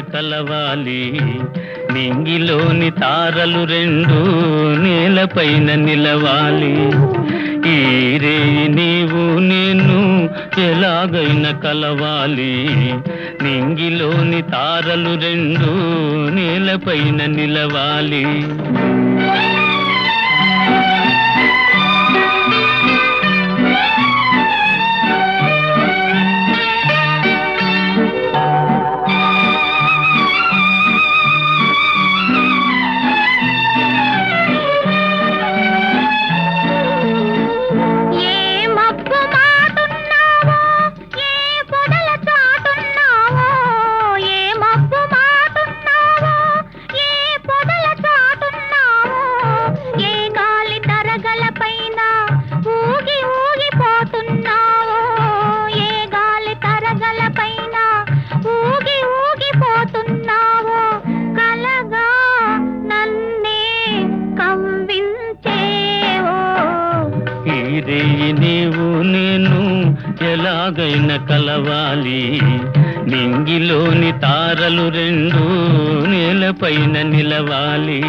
కలవాలి. నింగిలోని తారలు రెండు నేలపైన నిలవాలి. ఈరే నీవు నేను ఎలాగైనా కలవాలి. నింగిలోని తారలు రెండు నేలపైన నిలవాలి. ఈ నీవు నేను ఎలాగైనా కలవాలి. నింగిలోని తారలు రెండు నేలపైన నిలవాలి.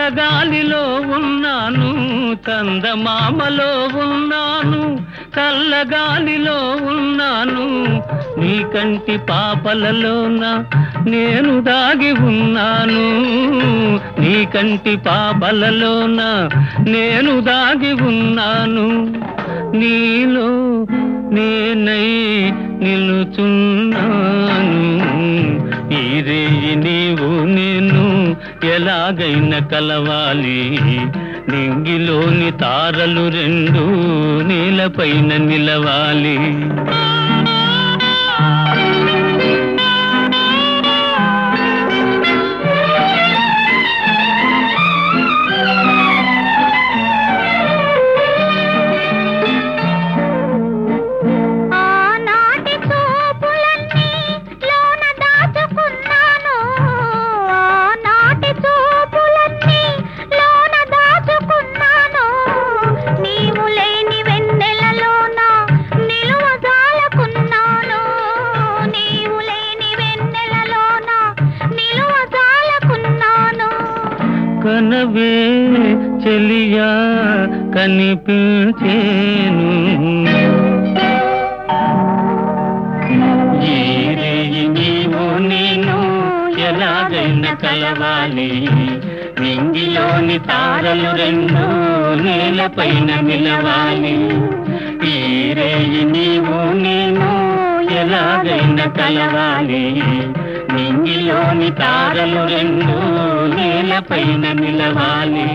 చల్లగాలిలో ఉన్నాను చందమామలో ఉన్నాను చల్లగాలిలో ఉన్నాను. నీ కంటి పాపలలోన నేను దాగి ఉన్నాను. నీ కంటి పాపలలోన నేను దాగి ఉన్నాను. నీలో నేనై నిలుచున్నాను. ఈ రేయి ఎలాగైన కలవాలి. నింగిలోని తారలు రెండు నీలపైన నిలవాలి. కనవే చెలియా కనిపించేను. నీవు నేను ఎలాగైనా కలవాలి. నింగిలోని తారలు రెండు నేలపైన నిలవాలి. ఈ రేయి నీవు నేను ఎలాగైనా కలవాలి. నింగిలోని తారలు రెండు పైన నిలవాలి.